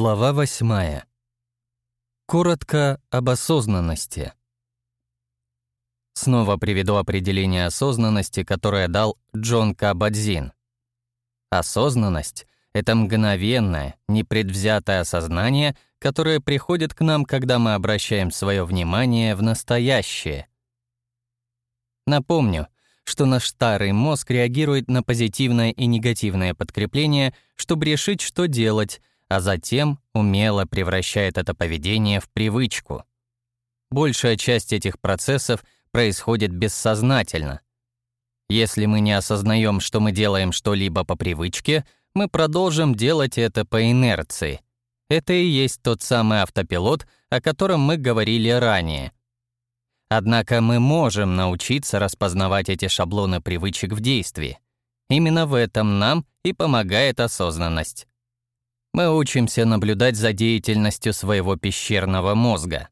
Глава восьмая. Коротко об осознанности. Снова приведу определение осознанности, которое дал Джон Кабадзин. Осознанность — это мгновенное, непредвзятое осознание, которое приходит к нам, когда мы обращаем свое внимание в настоящее. Напомню, что наш старый мозг реагирует на позитивное и негативное подкрепление, чтобы решить, что делать, а затем умело превращает это поведение в привычку. Большая часть этих процессов происходит бессознательно. Если мы не осознаем, что мы делаем что-либо по привычке, мы продолжим делать это по инерции. Это и есть тот самый автопилот, о котором мы говорили ранее. Однако мы можем научиться распознавать эти шаблоны привычек в действии. Именно в этом нам и помогает осознанность мы учимся наблюдать за деятельностью своего пещерного мозга.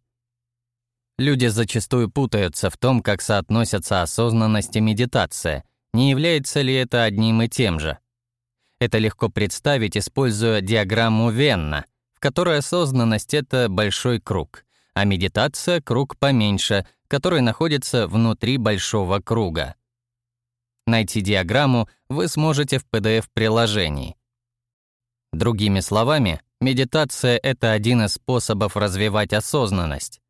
Люди зачастую путаются в том, как соотносятся осознанность и медитация, не является ли это одним и тем же. Это легко представить, используя диаграмму Венна, в которой осознанность — это большой круг, а медитация — круг поменьше, который находится внутри большого круга. Найти диаграмму вы сможете в PDF-приложении — Другими словами, медитация — это один из способов развивать осознанность.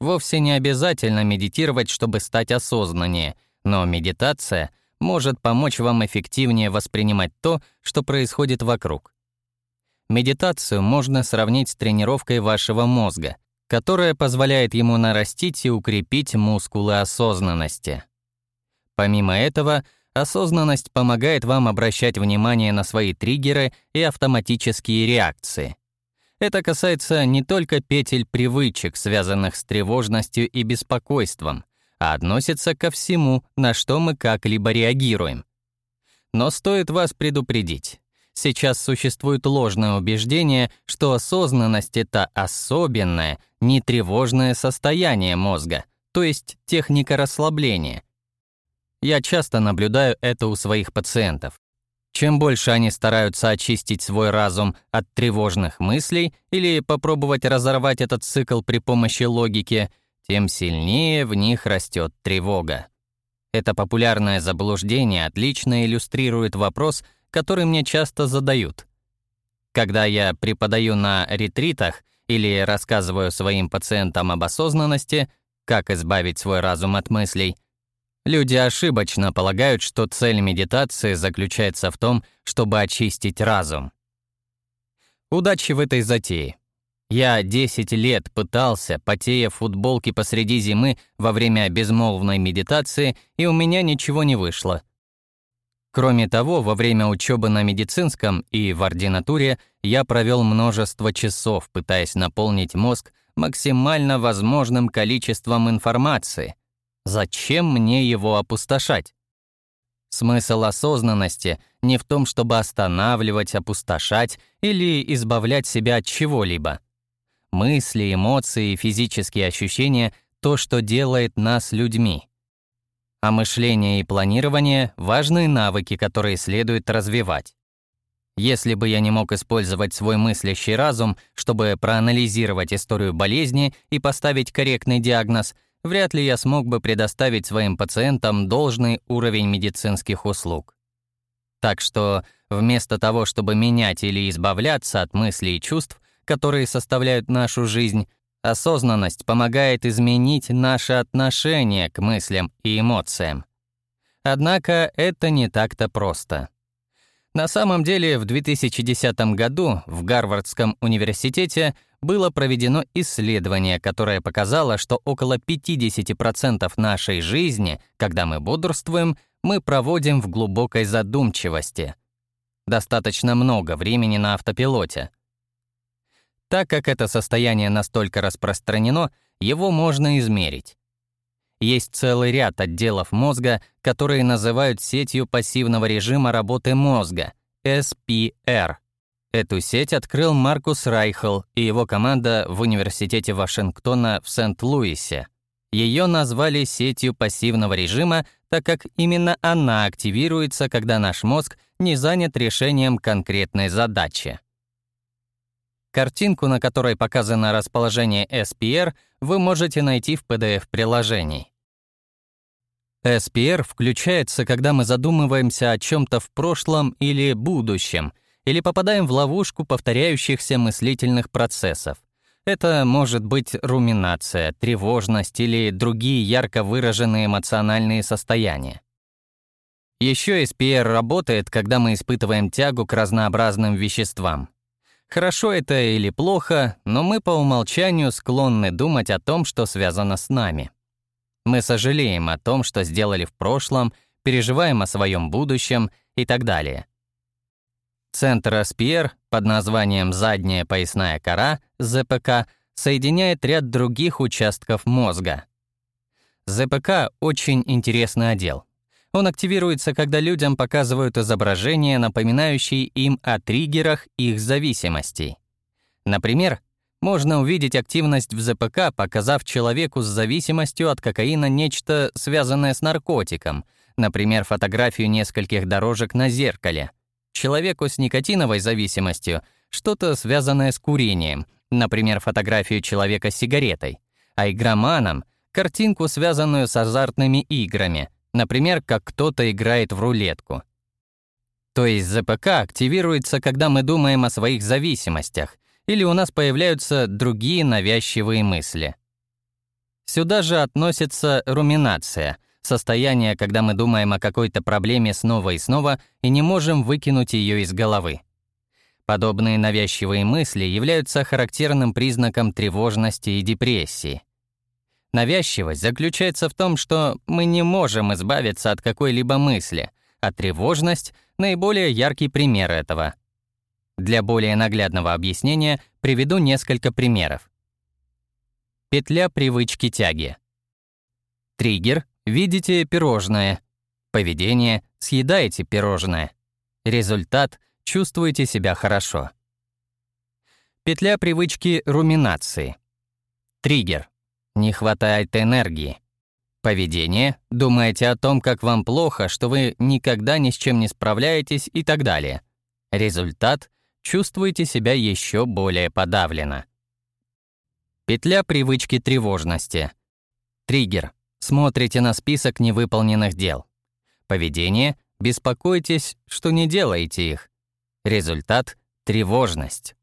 Вовсе не обязательно медитировать, чтобы стать осознаннее, но медитация может помочь вам эффективнее воспринимать то, что происходит вокруг. Медитацию можно сравнить с тренировкой вашего мозга, которая позволяет ему нарастить и укрепить мускулы осознанности. Помимо этого, Осознанность помогает вам обращать внимание на свои триггеры и автоматические реакции. Это касается не только петель привычек, связанных с тревожностью и беспокойством, а относится ко всему, на что мы как-либо реагируем. Но стоит вас предупредить. Сейчас существует ложное убеждение, что осознанность — это особенное, нетревожное состояние мозга, то есть техника расслабления — я часто наблюдаю это у своих пациентов. Чем больше они стараются очистить свой разум от тревожных мыслей или попробовать разорвать этот цикл при помощи логики, тем сильнее в них растет тревога. Это популярное заблуждение отлично иллюстрирует вопрос, который мне часто задают. Когда я преподаю на ретритах или рассказываю своим пациентам об осознанности, как избавить свой разум от мыслей — Люди ошибочно полагают, что цель медитации заключается в том, чтобы очистить разум. Удачи в этой затее. Я 10 лет пытался, потея в футболке посреди зимы во время безмолвной медитации, и у меня ничего не вышло. Кроме того, во время учебы на медицинском и в ординатуре я провел множество часов, пытаясь наполнить мозг максимально возможным количеством информации, Зачем мне его опустошать? Смысл осознанности не в том, чтобы останавливать, опустошать или избавлять себя от чего-либо. Мысли, эмоции, физические ощущения — то, что делает нас людьми. А мышление и планирование — важные навыки, которые следует развивать. Если бы я не мог использовать свой мыслящий разум, чтобы проанализировать историю болезни и поставить корректный диагноз — вряд ли я смог бы предоставить своим пациентам должный уровень медицинских услуг. Так что вместо того, чтобы менять или избавляться от мыслей и чувств, которые составляют нашу жизнь, осознанность помогает изменить наше отношение к мыслям и эмоциям. Однако это не так-то просто. На самом деле, в 2010 году в Гарвардском университете было проведено исследование, которое показало, что около 50% нашей жизни, когда мы бодрствуем, мы проводим в глубокой задумчивости. Достаточно много времени на автопилоте. Так как это состояние настолько распространено, его можно измерить. Есть целый ряд отделов мозга, которые называют сетью пассивного режима работы мозга, SPR. Эту сеть открыл Маркус Райхел и его команда в Университете Вашингтона в Сент-Луисе. Ее назвали сетью пассивного режима, так как именно она активируется, когда наш мозг не занят решением конкретной задачи. Картинку, на которой показано расположение SPR, вы можете найти в PDF-приложении. SPR включается, когда мы задумываемся о чем то в прошлом или будущем, или попадаем в ловушку повторяющихся мыслительных процессов. Это может быть руминация, тревожность или другие ярко выраженные эмоциональные состояния. Еще SPR работает, когда мы испытываем тягу к разнообразным веществам. Хорошо это или плохо, но мы по умолчанию склонны думать о том, что связано с нами. Мы сожалеем о том, что сделали в прошлом, переживаем о своем будущем и так далее. Центр SPR под названием «задняя поясная кора» ЗПК соединяет ряд других участков мозга. ЗПК — очень интересный отдел. Он активируется, когда людям показывают изображения, напоминающие им о триггерах их зависимостей. Например, можно увидеть активность в ЗПК, показав человеку с зависимостью от кокаина нечто, связанное с наркотиком, например, фотографию нескольких дорожек на зеркале. Человеку с никотиновой зависимостью — что-то связанное с курением, например, фотографию человека с сигаретой, а игроманам — картинку, связанную с азартными играми — Например, как кто-то играет в рулетку. То есть ЗПК активируется, когда мы думаем о своих зависимостях, или у нас появляются другие навязчивые мысли. Сюда же относится руминация — состояние, когда мы думаем о какой-то проблеме снова и снова и не можем выкинуть ее из головы. Подобные навязчивые мысли являются характерным признаком тревожности и депрессии. Навязчивость заключается в том, что мы не можем избавиться от какой-либо мысли, а тревожность — наиболее яркий пример этого. Для более наглядного объяснения приведу несколько примеров. Петля привычки тяги. Триггер — видите пирожное. Поведение — съедаете пирожное. Результат — чувствуете себя хорошо. Петля привычки руминации. Триггер не хватает энергии. Поведение, думаете о том, как вам плохо, что вы никогда ни с чем не справляетесь и так далее. Результат — чувствуете себя еще более подавленно. Петля привычки тревожности. Триггер. Смотрите на список невыполненных дел. Поведение — беспокойтесь, что не делаете их. Результат — тревожность.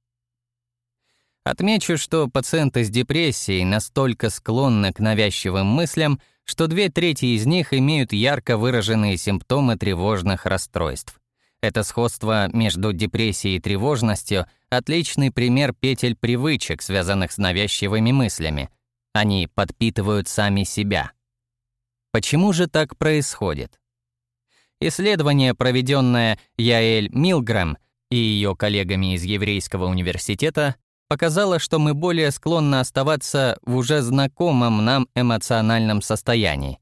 Отмечу, что пациенты с депрессией настолько склонны к навязчивым мыслям, что две трети из них имеют ярко выраженные симптомы тревожных расстройств. Это сходство между депрессией и тревожностью — отличный пример петель привычек, связанных с навязчивыми мыслями. Они подпитывают сами себя. Почему же так происходит? Исследование, проведенное Яэль Милгрэм и ее коллегами из Еврейского университета, показало, что мы более склонны оставаться в уже знакомом нам эмоциональном состоянии.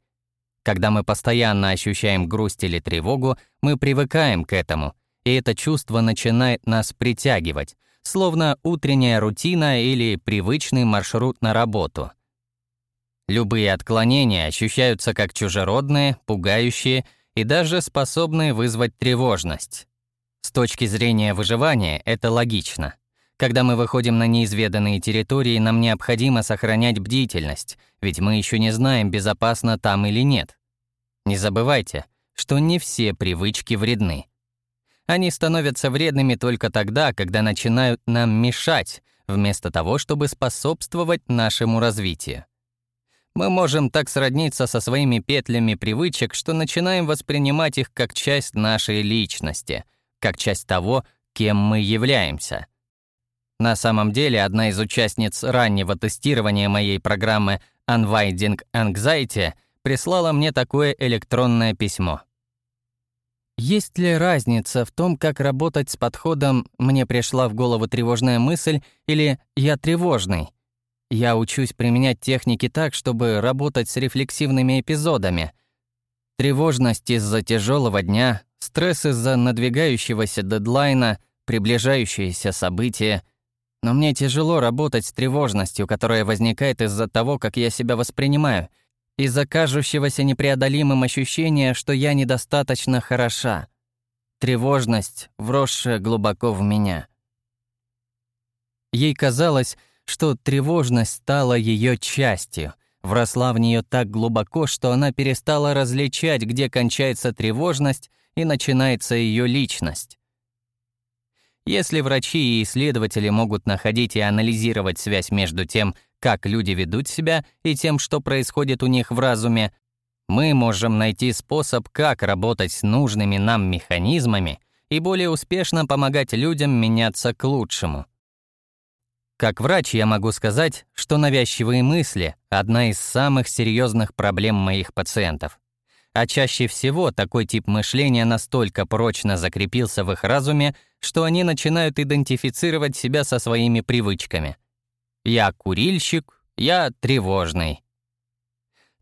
Когда мы постоянно ощущаем грусть или тревогу, мы привыкаем к этому, и это чувство начинает нас притягивать, словно утренняя рутина или привычный маршрут на работу. Любые отклонения ощущаются как чужеродные, пугающие и даже способные вызвать тревожность. С точки зрения выживания это логично — когда мы выходим на неизведанные территории, нам необходимо сохранять бдительность, ведь мы еще не знаем, безопасно там или нет. Не забывайте, что не все привычки вредны. Они становятся вредными только тогда, когда начинают нам мешать, вместо того, чтобы способствовать нашему развитию. Мы можем так сродниться со своими петлями привычек, что начинаем воспринимать их как часть нашей личности, как часть того, кем мы являемся — на самом деле, одна из участниц раннего тестирования моей программы Unwinding Anxiety прислала мне такое электронное письмо. Есть ли разница в том, как работать с подходом «мне пришла в голову тревожная мысль» или «я тревожный»? Я учусь применять техники так, чтобы работать с рефлексивными эпизодами. Тревожность из-за тяжелого дня, стресс из-за надвигающегося дедлайна, приближающиеся события — но мне тяжело работать с тревожностью, которая возникает из-за того, как я себя воспринимаю, из-за кажущегося непреодолимым ощущения, что я недостаточно хороша. Тревожность, вросшая глубоко в меня. Ей казалось, что тревожность стала ее частью, вросла в нее так глубоко, что она перестала различать, где кончается тревожность и начинается ее личность. Если врачи и исследователи могут находить и анализировать связь между тем, как люди ведут себя, и тем, что происходит у них в разуме, мы можем найти способ, как работать с нужными нам механизмами и более успешно помогать людям меняться к лучшему. Как врач я могу сказать, что навязчивые мысли — одна из самых серьезных проблем моих пациентов. А чаще всего такой тип мышления настолько прочно закрепился в их разуме, что они начинают идентифицировать себя со своими привычками. «Я курильщик», «Я тревожный».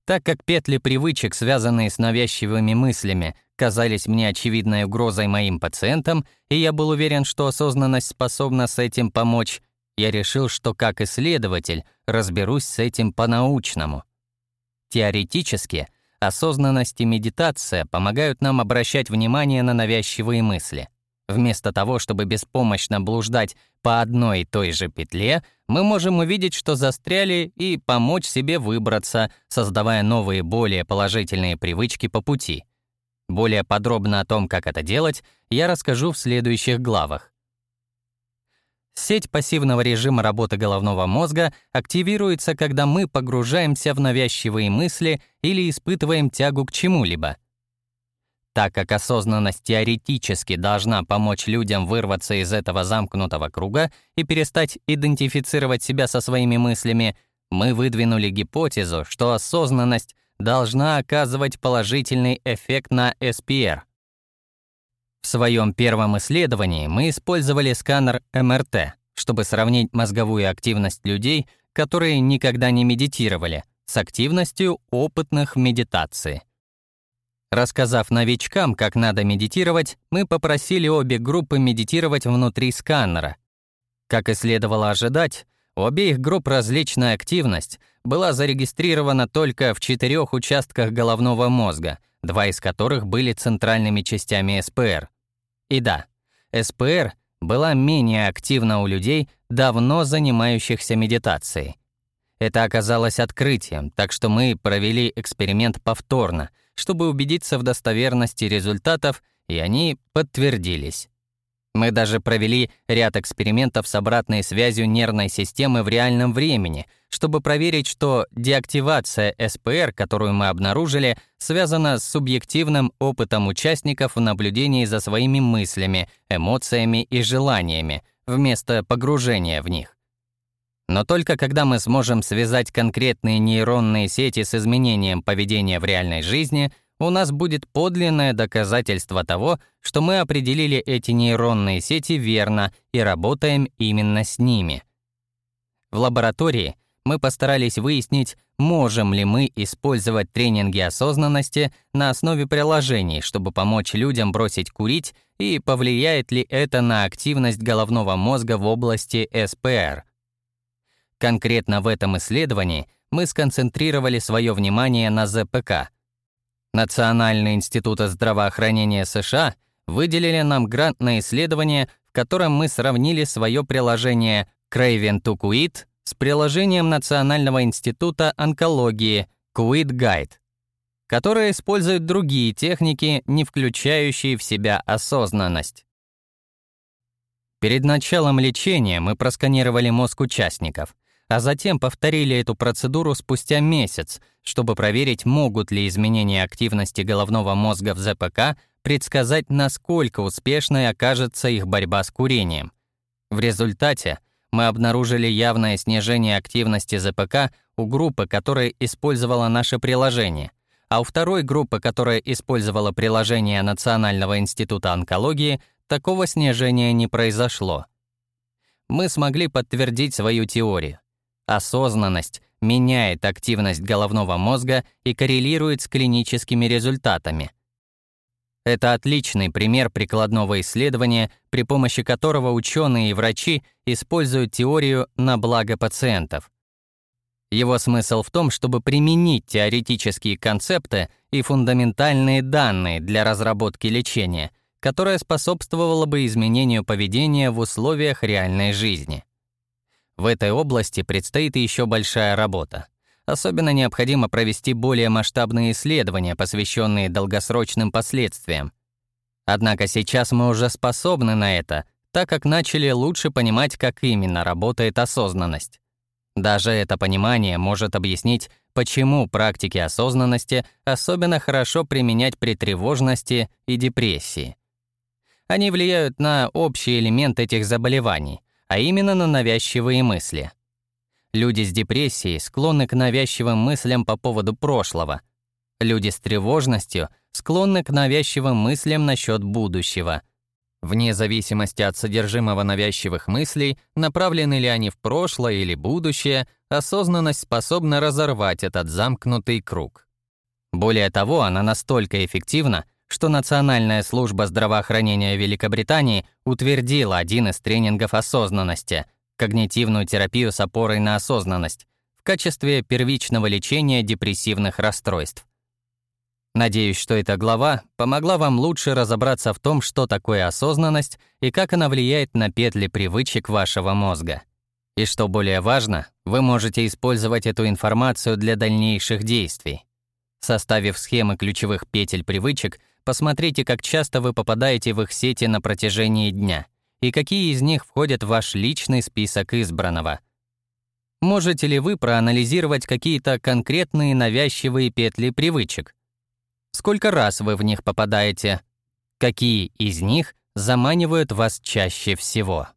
Так как петли привычек, связанные с навязчивыми мыслями, казались мне очевидной угрозой моим пациентам, и я был уверен, что осознанность способна с этим помочь, я решил, что как исследователь разберусь с этим по-научному. Теоретически, осознанность и медитация помогают нам обращать внимание на навязчивые мысли. Вместо того, чтобы беспомощно блуждать по одной и той же петле, мы можем увидеть, что застряли, и помочь себе выбраться, создавая новые, более положительные привычки по пути. Более подробно о том, как это делать, я расскажу в следующих главах. Сеть пассивного режима работы головного мозга активируется, когда мы погружаемся в навязчивые мысли или испытываем тягу к чему-либо. Так как осознанность теоретически должна помочь людям вырваться из этого замкнутого круга и перестать идентифицировать себя со своими мыслями, мы выдвинули гипотезу, что осознанность должна оказывать положительный эффект на СПР — в своем первом исследовании мы использовали сканер МРТ, чтобы сравнить мозговую активность людей, которые никогда не медитировали, с активностью опытных в медитации. Рассказав новичкам, как надо медитировать, мы попросили обе группы медитировать внутри сканера. Как и следовало ожидать, у обеих групп различная активность была зарегистрирована только в четырех участках головного мозга, два из которых были центральными частями СПР. И да, СПР была менее активна у людей, давно занимающихся медитацией. Это оказалось открытием, так что мы провели эксперимент повторно, чтобы убедиться в достоверности результатов, и они подтвердились. Мы даже провели ряд экспериментов с обратной связью нервной системы в реальном времени, чтобы проверить, что деактивация СПР, которую мы обнаружили, связана с субъективным опытом участников в наблюдении за своими мыслями, эмоциями и желаниями, вместо погружения в них. Но только когда мы сможем связать конкретные нейронные сети с изменением поведения в реальной жизни — у нас будет подлинное доказательство того, что мы определили эти нейронные сети верно и работаем именно с ними. В лаборатории мы постарались выяснить, можем ли мы использовать тренинги осознанности на основе приложений, чтобы помочь людям бросить курить, и повлияет ли это на активность головного мозга в области СПР. Конкретно в этом исследовании мы сконцентрировали свое внимание на ЗПК — Национальный институт здравоохранения США выделили нам грант на исследование, в котором мы сравнили свое приложение Craven to Quit с приложением Национального института онкологии Quit Guide, которое использует другие техники, не включающие в себя осознанность. Перед началом лечения мы просканировали мозг участников — а затем повторили эту процедуру спустя месяц, чтобы проверить, могут ли изменения активности головного мозга в ЗПК предсказать, насколько успешной окажется их борьба с курением. В результате мы обнаружили явное снижение активности ЗПК у группы, которая использовала наше приложение, а у второй группы, которая использовала приложение Национального института онкологии, такого снижения не произошло. Мы смогли подтвердить свою теорию. Осознанность меняет активность головного мозга и коррелирует с клиническими результатами. Это отличный пример прикладного исследования, при помощи которого ученые и врачи используют теорию на благо пациентов. Его смысл в том, чтобы применить теоретические концепты и фундаментальные данные для разработки лечения, которое способствовало бы изменению поведения в условиях реальной жизни. в этой области предстоит еще большая работа. Особенно необходимо провести более масштабные исследования, посвященные долгосрочным последствиям. Однако сейчас мы уже способны на это, так как начали лучше понимать, как именно работает осознанность. Даже это понимание может объяснить, почему практики осознанности особенно хорошо применять при тревожности и депрессии. Они влияют на общий элемент этих заболеваний, а именно на навязчивые мысли. Люди с депрессией склонны к навязчивым мыслям по поводу прошлого. Люди с тревожностью склонны к навязчивым мыслям насчет будущего — Вне зависимости от содержимого навязчивых мыслей, направлены ли они в прошлое или будущее, осознанность способна разорвать этот замкнутый круг. Более того, она настолько эффективна, что Национальная служба здравоохранения Великобритании утвердила один из тренингов осознанности — когнитивную терапию с опорой на осознанность в качестве первичного лечения депрессивных расстройств. Надеюсь, что эта глава помогла вам лучше разобраться в том, что такое осознанность и как она влияет на петли привычек вашего мозга. И что более важно, вы можете использовать эту информацию для дальнейших действий. Составив схемы ключевых петель привычек, посмотрите, как часто вы попадаете в их сети на протяжении дня и какие из них входят в ваш личный список избранного. Можете ли вы проанализировать какие-то конкретные навязчивые петли привычек? Сколько раз вы в них попадаете? Какие из них заманивают вас чаще всего?